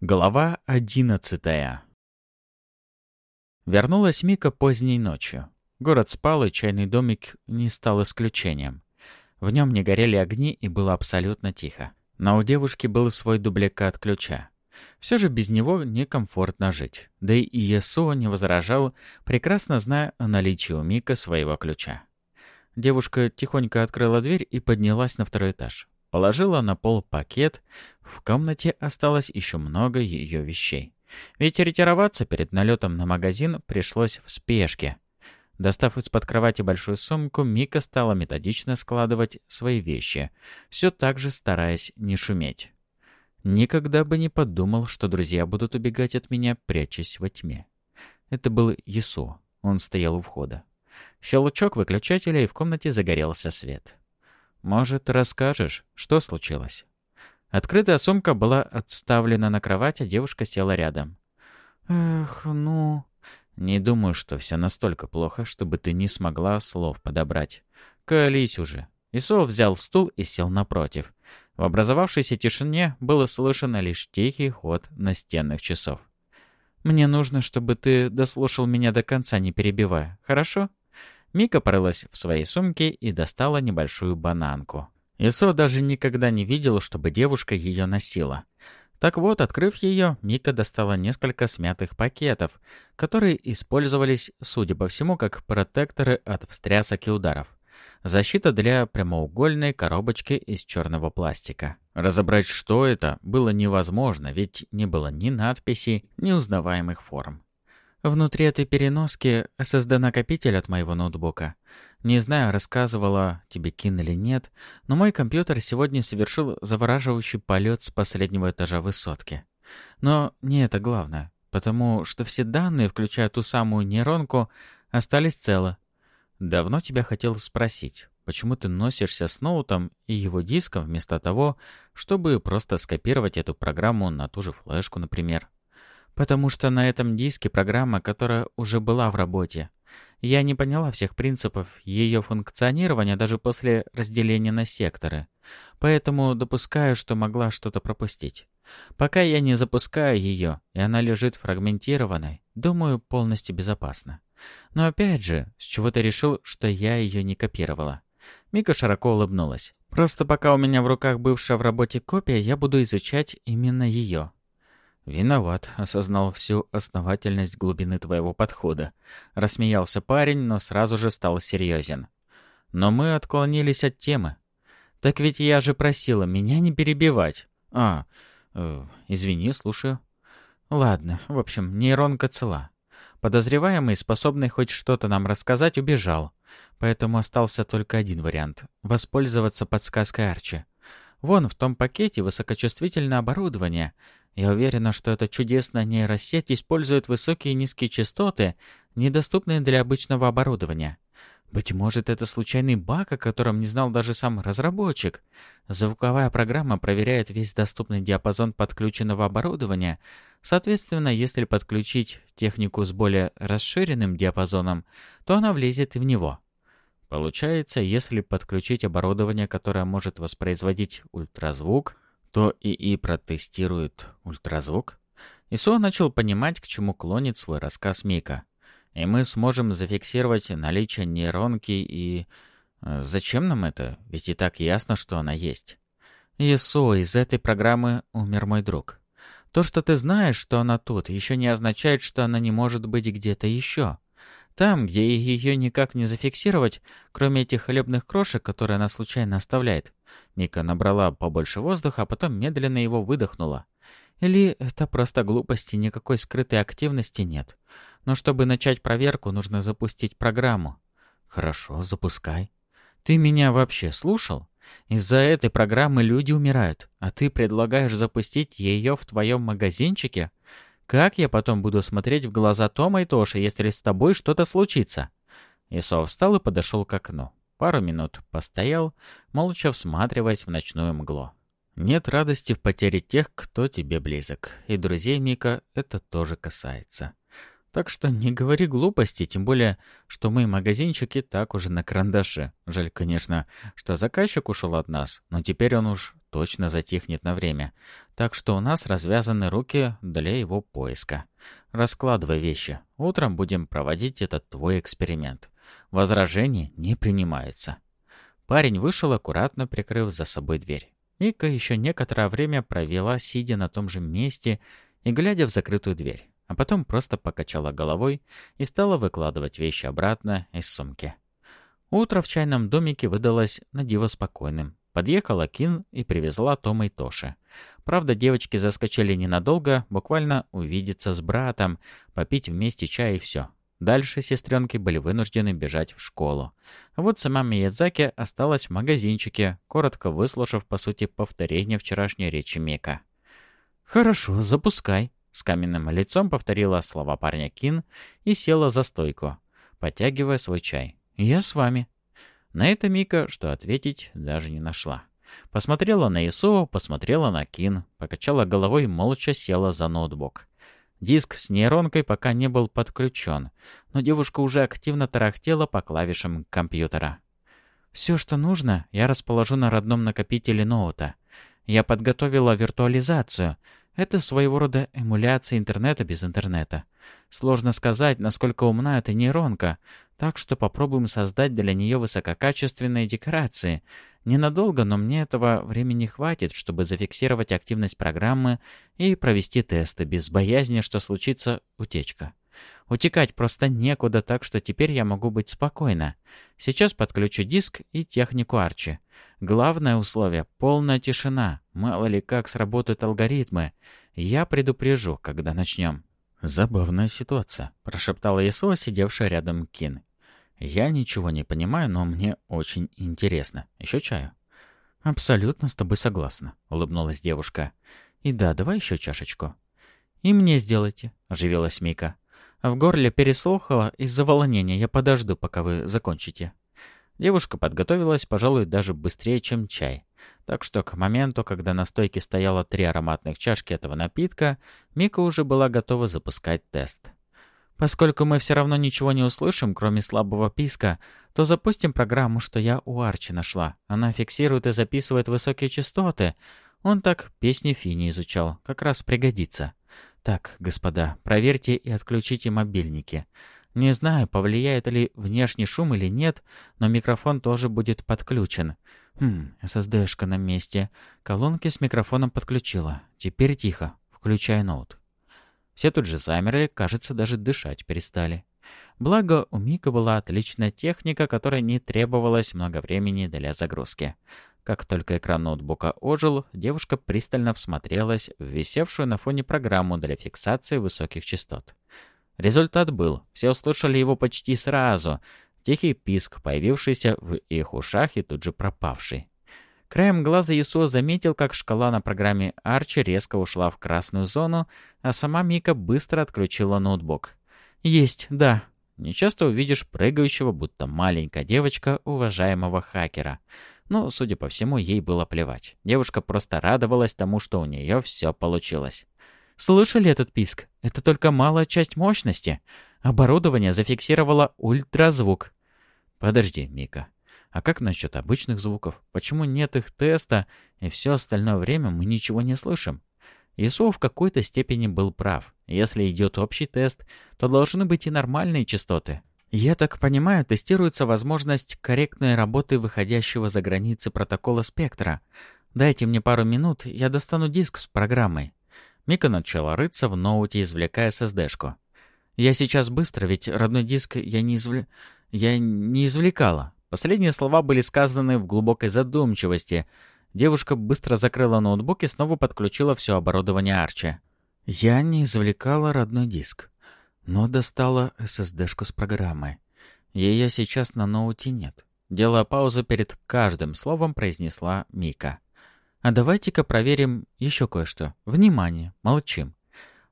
Глава одиннадцатая Вернулась Мика поздней ночью. Город спал, и чайный домик не стал исключением. В нем не горели огни, и было абсолютно тихо. Но у девушки был свой дубликат ключа. Все же без него некомфортно жить. Да и Иесуа не возражал, прекрасно зная о наличии у Мика своего ключа. Девушка тихонько открыла дверь и поднялась на второй этаж. Положила на пол пакет. В комнате осталось еще много ее вещей. Ведь ретироваться перед налетом на магазин пришлось в спешке. Достав из-под кровати большую сумку, Мика стала методично складывать свои вещи, все так же стараясь не шуметь. Никогда бы не подумал, что друзья будут убегать от меня, прячась во тьме. Это был Ясу. Он стоял у входа. Щелчок выключателя, и в комнате загорелся свет. «Может, расскажешь, что случилось?» Открытая сумка была отставлена на кровать, а девушка села рядом. «Эх, ну...» «Не думаю, что все настолько плохо, чтобы ты не смогла слов подобрать. Колись уже». Исо взял стул и сел напротив. В образовавшейся тишине было слышно лишь тихий ход настенных часов. «Мне нужно, чтобы ты дослушал меня до конца, не перебивая. Хорошо?» Мика порылась в своей сумке и достала небольшую бананку. Исо даже никогда не видел, чтобы девушка ее носила. Так вот, открыв ее, Мика достала несколько смятых пакетов, которые использовались, судя по всему, как протекторы от встрясок и ударов. Защита для прямоугольной коробочки из черного пластика. Разобрать, что это, было невозможно, ведь не было ни надписей, ни узнаваемых форм. Внутри этой переноски SSD-накопитель от моего ноутбука. Не знаю, рассказывала тебе Кин или нет, но мой компьютер сегодня совершил завораживающий полет с последнего этажа высотки. Но не это главное, потому что все данные, включая ту самую нейронку, остались целы. Давно тебя хотел спросить, почему ты носишься с ноутом и его диском вместо того, чтобы просто скопировать эту программу на ту же флешку, например. Потому что на этом диске программа, которая уже была в работе. Я не поняла всех принципов ее функционирования даже после разделения на секторы. Поэтому допускаю, что могла что-то пропустить. Пока я не запускаю ее, и она лежит фрагментированной, думаю, полностью безопасно. Но опять же, с чего ты решил, что я ее не копировала? Мика широко улыбнулась. Просто пока у меня в руках бывшая в работе копия, я буду изучать именно ее. «Виноват», — осознал всю основательность глубины твоего подхода. Рассмеялся парень, но сразу же стал серьезен. «Но мы отклонились от темы. Так ведь я же просила меня не перебивать. А, э, извини, слушаю». «Ладно, в общем, нейронка цела. Подозреваемый, способный хоть что-то нам рассказать, убежал. Поэтому остался только один вариант — воспользоваться подсказкой Арчи. Вон в том пакете высокочувствительное оборудование — я уверена, что эта чудесная нейросеть использует высокие и низкие частоты, недоступные для обычного оборудования. Быть может, это случайный баг, о котором не знал даже сам разработчик. Звуковая программа проверяет весь доступный диапазон подключенного оборудования. Соответственно, если подключить технику с более расширенным диапазоном, то она влезет и в него. Получается, если подключить оборудование, которое может воспроизводить ультразвук, то ИИ протестирует ультразвук? Исо начал понимать, к чему клонит свой рассказ Мика. И мы сможем зафиксировать наличие нейронки и... Э, зачем нам это? Ведь и так ясно, что она есть. Исо, из этой программы умер мой друг. То, что ты знаешь, что она тут, еще не означает, что она не может быть где-то еще. Там, где ее никак не зафиксировать, кроме этих хлебных крошек, которые она случайно оставляет. Мика набрала побольше воздуха, а потом медленно его выдохнула. Или это просто глупости, никакой скрытой активности нет. Но чтобы начать проверку, нужно запустить программу. Хорошо, запускай. Ты меня вообще слушал? Из-за этой программы люди умирают, а ты предлагаешь запустить ее в твоем магазинчике? Как я потом буду смотреть в глаза Тома и Тоши, если с тобой что-то случится?» Исо встал и подошел к окну. Пару минут постоял, молча всматриваясь в ночную мглу. Нет радости в потере тех, кто тебе близок. И друзей Мика это тоже касается. Так что не говори глупости, тем более, что мы магазинчики так уже на карандаше. Жаль, конечно, что заказчик ушел от нас, но теперь он уж точно затихнет на время. Так что у нас развязаны руки для его поиска. Раскладывай вещи. Утром будем проводить этот твой эксперимент. Возражений не принимается. Парень вышел, аккуратно прикрыв за собой дверь. Мика еще некоторое время провела, сидя на том же месте и глядя в закрытую дверь а потом просто покачала головой и стала выкладывать вещи обратно из сумки. Утро в чайном домике выдалось на диво спокойным. Подъехала Кин и привезла Тома и Тоши. Правда, девочки заскочили ненадолго, буквально увидеться с братом, попить вместе чай и все. Дальше сестренки были вынуждены бежать в школу. Вот сама Миядзаки осталась в магазинчике, коротко выслушав, по сути, повторение вчерашней речи Мика. «Хорошо, запускай», с каменным лицом повторила слова парня Кин и села за стойку, подтягивая свой чай. «Я с вами». На это Мика, что ответить, даже не нашла. Посмотрела на Ису, посмотрела на Кин, покачала головой и молча села за ноутбук. Диск с нейронкой пока не был подключен, но девушка уже активно тарахтела по клавишам компьютера. «Все, что нужно, я расположу на родном накопителе ноута. Я подготовила виртуализацию, это своего рода эмуляция интернета без интернета. Сложно сказать, насколько умна эта нейронка, так что попробуем создать для нее высококачественные декорации. Ненадолго, но мне этого времени хватит, чтобы зафиксировать активность программы и провести тесты без боязни, что случится утечка. Утекать просто некуда, так что теперь я могу быть спокойна. Сейчас подключу диск и технику Арчи. Главное условие — полная тишина. Мало ли как сработают алгоритмы. Я предупрежу, когда начнем. «Забавная ситуация», — прошептала Исуа, сидевшая рядом Кин. «Я ничего не понимаю, но мне очень интересно. Еще чаю?» «Абсолютно с тобой согласна», — улыбнулась девушка. «И да, давай еще чашечку». «И мне сделайте», — оживилась Мика. В горле пересохло из-за волнения. Я подожду, пока вы закончите. Девушка подготовилась, пожалуй, даже быстрее, чем чай. Так что к моменту, когда на стойке стояло три ароматных чашки этого напитка, Мика уже была готова запускать тест. Поскольку мы все равно ничего не услышим, кроме слабого писка, то запустим программу, что я у Арчи нашла. Она фиксирует и записывает высокие частоты. Он так песни Фини изучал, как раз пригодится. Так, господа, проверьте и отключите мобильники. Не знаю, повлияет ли внешний шум или нет, но микрофон тоже будет подключен. Хм, SSD-шка на месте. Колонки с микрофоном подключила. Теперь тихо. Включай ноут. Все тут же замерли, кажется, даже дышать перестали. Благо, у Мика была отличная техника, которой не требовалось много времени для загрузки. Как только экран ноутбука ожил, девушка пристально всмотрелась в висевшую на фоне программу для фиксации высоких частот. Результат был. Все услышали его почти сразу. Тихий писк, появившийся в их ушах и тут же пропавший. Краем глаза Исуа заметил, как шкала на программе Арчи резко ушла в красную зону, а сама Мика быстро отключила ноутбук. «Есть, да». Нечасто увидишь прыгающего, будто маленькая девочка, уважаемого хакера — но, судя по всему, ей было плевать. Девушка просто радовалась тому, что у нее все получилось. «Слышали этот писк? Это только малая часть мощности. Оборудование зафиксировало ультразвук». «Подожди, Мика. А как насчет обычных звуков? Почему нет их теста, и все остальное время мы ничего не слышим?» Ису в какой-то степени был прав. Если идет общий тест, то должны быть и нормальные частоты. Я так понимаю, тестируется возможность корректной работы выходящего за границы протокола спектра. Дайте мне пару минут, я достану диск с программой. Мика начала рыться в ноуте, извлекая SSD-шку. Я сейчас быстро, ведь родной диск я не, извле... я не извлекала. Последние слова были сказаны в глубокой задумчивости. Девушка быстро закрыла ноутбук и снова подключила все оборудование Арчи. Я не извлекала родной диск но достала SSD-шку с программой. Ее сейчас на ноуте нет. Делая паузу перед каждым словом, произнесла Мика. «А давайте-ка проверим еще кое-что. Внимание, молчим».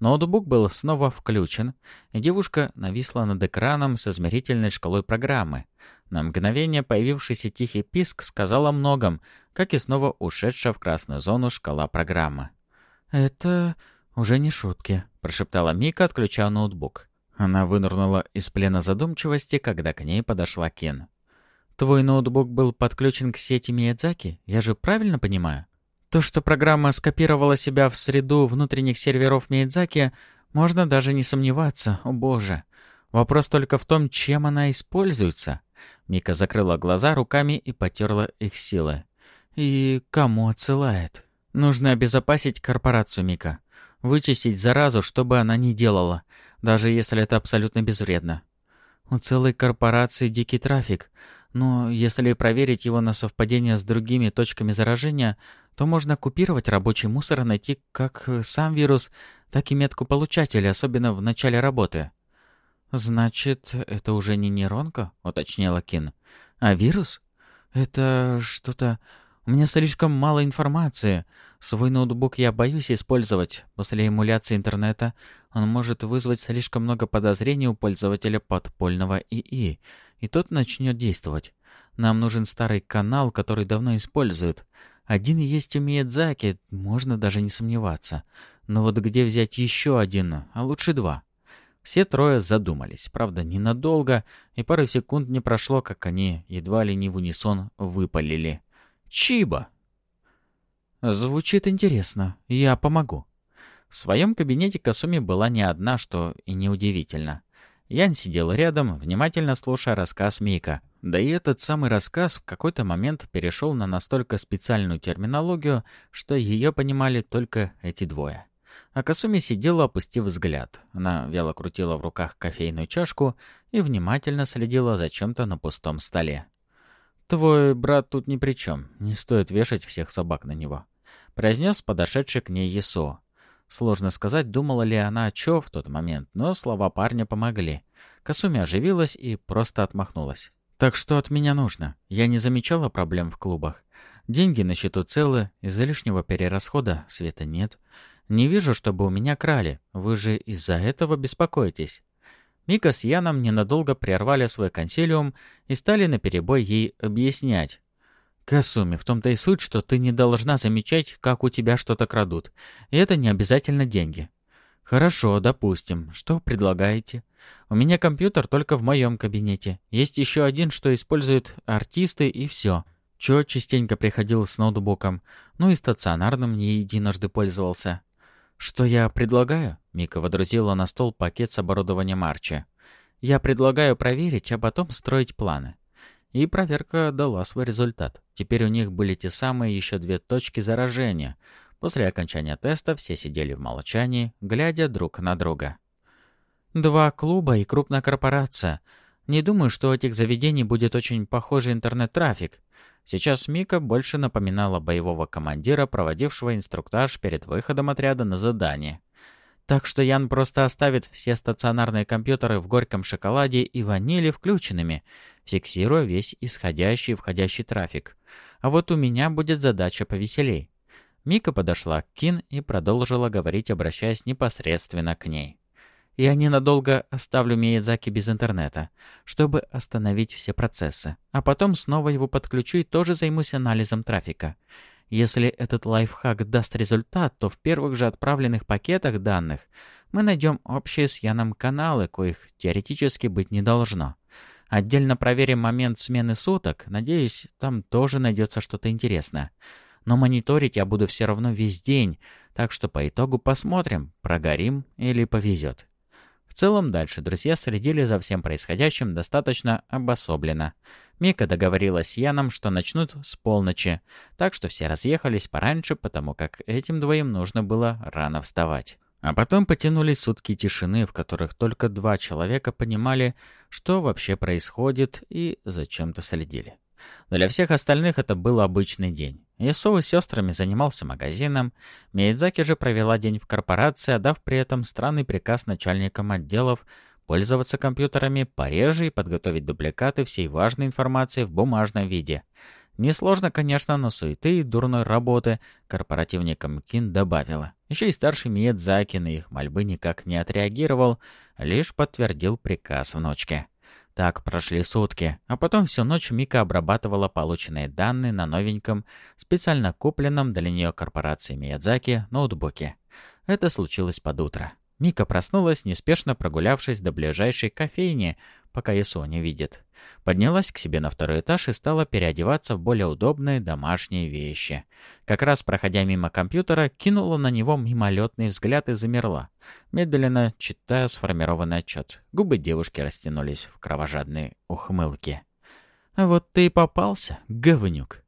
Ноутбук был снова включен, и девушка нависла над экраном с измерительной шкалой программы. На мгновение появившийся тихий писк сказал о многом, как и снова ушедшая в красную зону шкала программы. «Это уже не шутки», — прошептала Мика, отключая ноутбук. Она вынырнула из плена задумчивости, когда к ней подошла Кен. «Твой ноутбук был подключен к сети Миядзаки? Я же правильно понимаю?» То, что программа скопировала себя в среду внутренних серверов Миядзаки, можно даже не сомневаться, о боже. Вопрос только в том, чем она используется. Мика закрыла глаза руками и потерла их силы. И кому отсылает? Нужно обезопасить корпорацию Мика. Вычистить заразу, чтобы она не делала, даже если это абсолютно безвредно. У целой корпорации дикий трафик, но если проверить его на совпадение с другими точками заражения, то можно купировать рабочий мусор и найти как сам вирус, так и метку получателя, особенно в начале работы. «Значит, это уже не нейронка?» — уточнила Кин. «А вирус? Это что-то... У меня слишком мало информации. Свой ноутбук я боюсь использовать. После эмуляции интернета он может вызвать слишком много подозрений у пользователя подпольного ИИ, и тот начнет действовать. Нам нужен старый канал, который давно используют. Один есть у Миядзаки, можно даже не сомневаться. Но вот где взять еще один, а лучше два? Все трое задумались, правда, ненадолго, и пару секунд не прошло, как они едва ли не в унисон выпалили. «Чиба!» «Звучит интересно. Я помогу». В своем кабинете Касуми была не одна, что и неудивительно. Ян сидел рядом, внимательно слушая рассказ Мика. Да и этот самый рассказ в какой-то момент перешел на настолько специальную терминологию, что ее понимали только эти двое. А Касуми сидела, опустив взгляд. Она вяло крутила в руках кофейную чашку и внимательно следила за чем-то на пустом столе. «Твой брат тут ни при чем. Не стоит вешать всех собак на него», — произнес подошедший к ней Есо. Сложно сказать, думала ли она о чё в тот момент, но слова парня помогли. Касуми оживилась и просто отмахнулась. «Так что от меня нужно? Я не замечала проблем в клубах. Деньги на счету целы, из-за лишнего перерасхода света нет. Не вижу, чтобы у меня крали. Вы же из-за этого беспокоитесь». Мика с Яном ненадолго прервали свой консилиум и стали наперебой ей объяснять, «Касуми, в том-то и суть, что ты не должна замечать, как у тебя что-то крадут. И это не обязательно деньги». «Хорошо, допустим. Что предлагаете?» «У меня компьютер только в моем кабинете. Есть еще один, что используют артисты, и все. Чё частенько приходил с ноутбуком. Ну и стационарным не единожды пользовался». «Что я предлагаю?» Мика водрузила на стол пакет с оборудованием Арчи. «Я предлагаю проверить, а потом строить планы. И проверка дала свой результат. Теперь у них были те самые еще две точки заражения. После окончания теста все сидели в молчании, глядя друг на друга. «Два клуба и крупная корпорация. Не думаю, что у этих заведений будет очень похожий интернет-трафик. Сейчас Мика больше напоминала боевого командира, проводившего инструктаж перед выходом отряда на задание. Так что Ян просто оставит все стационарные компьютеры в горьком шоколаде и ваниле включенными, фиксируя весь исходящий и входящий трафик. А вот у меня будет задача повеселей. Мика подошла к Кин и продолжила говорить, обращаясь непосредственно к ней. «Я ненадолго оставлю Миядзаки без интернета, чтобы остановить все процессы, а потом снова его подключу и тоже займусь анализом трафика. Если этот лайфхак даст результат, то в первых же отправленных пакетах данных мы найдем общие с Яном каналы, коих теоретически быть не должно. Отдельно проверим момент смены суток. Надеюсь, там тоже найдется что-то интересное. Но мониторить я буду все равно весь день, так что по итогу посмотрим, прогорим или повезет. В целом дальше друзья следили за всем происходящим достаточно обособленно. Мика договорилась с Яном, что начнут с полночи, так что все разъехались пораньше, потому как этим двоим нужно было рано вставать. А потом потянулись сутки тишины, в которых только два человека понимали, что вообще происходит и зачем-то следили. Для всех остальных это был обычный день. Исоу с сестрами занимался магазином, Миядзаки же провела день в корпорации, отдав при этом странный приказ начальникам отделов пользоваться компьютерами пореже и подготовить дубликаты всей важной информации в бумажном виде. Несложно, конечно, но суеты и дурной работы корпоративникам Кин добавила. Еще и старший Миядзаки на их мольбы никак не отреагировал, лишь подтвердил приказ внучке. Так прошли сутки, а потом всю ночь Мика обрабатывала полученные данные на новеньком, специально купленном для нее корпорацией Миядзаки ноутбуке. Это случилось под утро. Мика проснулась, неспешно прогулявшись до ближайшей кофейни, пока Ису не видит. Поднялась к себе на второй этаж и стала переодеваться в более удобные домашние вещи. Как раз проходя мимо компьютера, кинула на него мимолетный взгляд и замерла, медленно читая сформированный отчет. Губы девушки растянулись в кровожадные ухмылки. «Вот ты и попался, говнюк!»